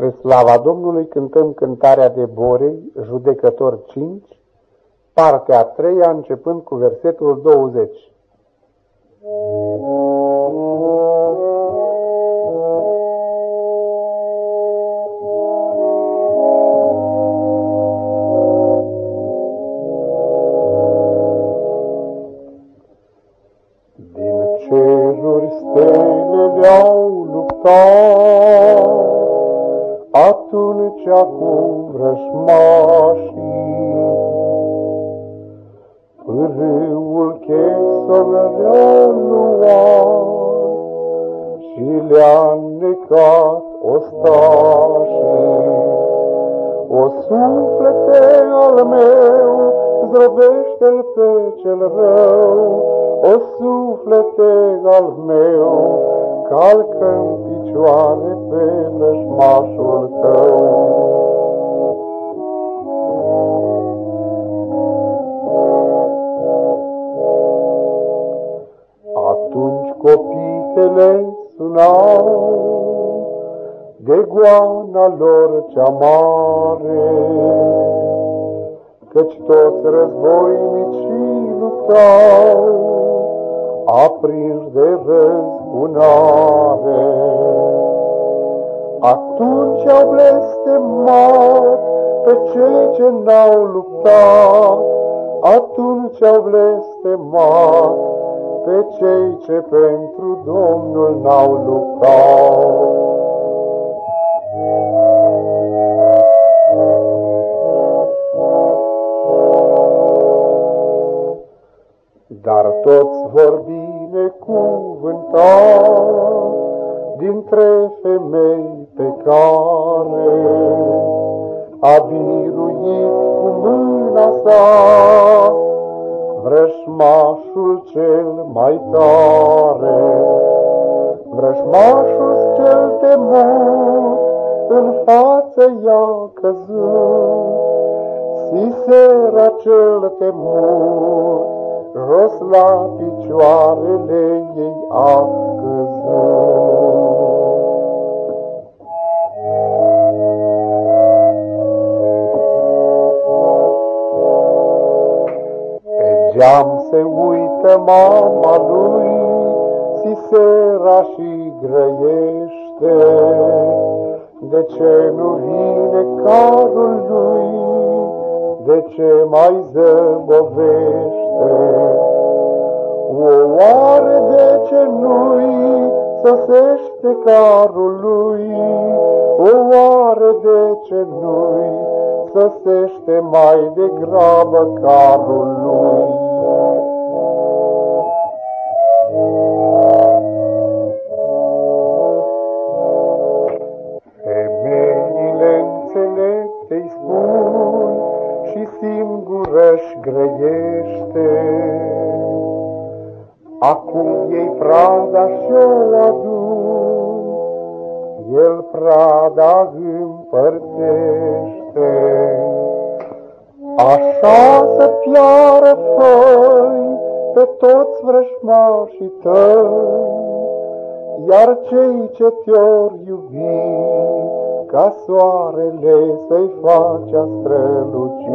Spre slava Domnului cântăm cântarea de Borei, judecător 5, partea a treia, începând cu versetul 20. Din ceruri stelele au luptat, atunci acum rășmașii. Pârâul cheson le-a luat și le-a necat ostașii. O suflete al meu, zdrăbește-l pe cel rău, o suflete al meu, calcă în picioare pe lășmașul tău. Copitele sunau de goana lor cea mare, căci toți războinicii luptau, aprinși de răzbunare. Atunci au blestemat pe cei ce n-au luptat, atunci au blestemat pe cei ce pentru Domnul n-au luptat. Dar toți vor binecuvânta dintre femei pe care a biruit cu mâna sa vrășmașul cel mai tare. Vrășmașul cel temut în față i-a căzut, Sisera cel temut jos la picioarele ei a geam se uită mama lui, Sisera și grăiește, De ce nu vine carul lui? De ce mai zăbovește? Oare de ce nu-i sosește carul lui? Oare de ce nu-i sosește mai degrabă carul lui? Femeile înțelepte-i spun și singură-și grăiește. Acum ei prada și-o adun, el prada împărțește. Așa să piară făi pe toți vrășmașii tăi, iar cei ce te-or iubi, ca soarele să-i faci a străluci.